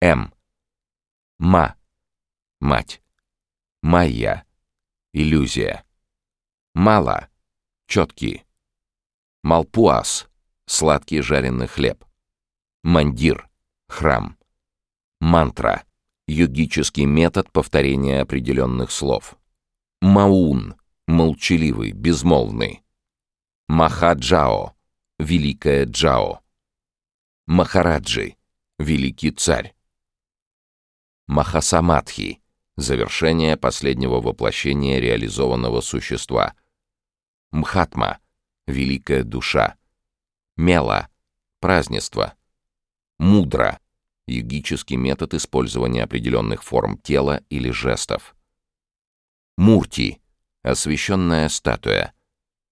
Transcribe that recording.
М. Ма. Мать. Майя. Иллюзия. Мала. Четкий. Малпуас. Сладкий жареный хлеб. Мандир. Храм. Мантра. Йогический метод повторения определенных слов. Маун. Молчаливый, безмолвный. Махаджао. Великая Джао. Махараджи. Великий царь. Махасамадхи — завершение последнего воплощения реализованного существа. Мхатма — великая душа. Мела — празднество. Мудра — йогический метод использования определенных форм тела или жестов. Мурти — освященная статуя.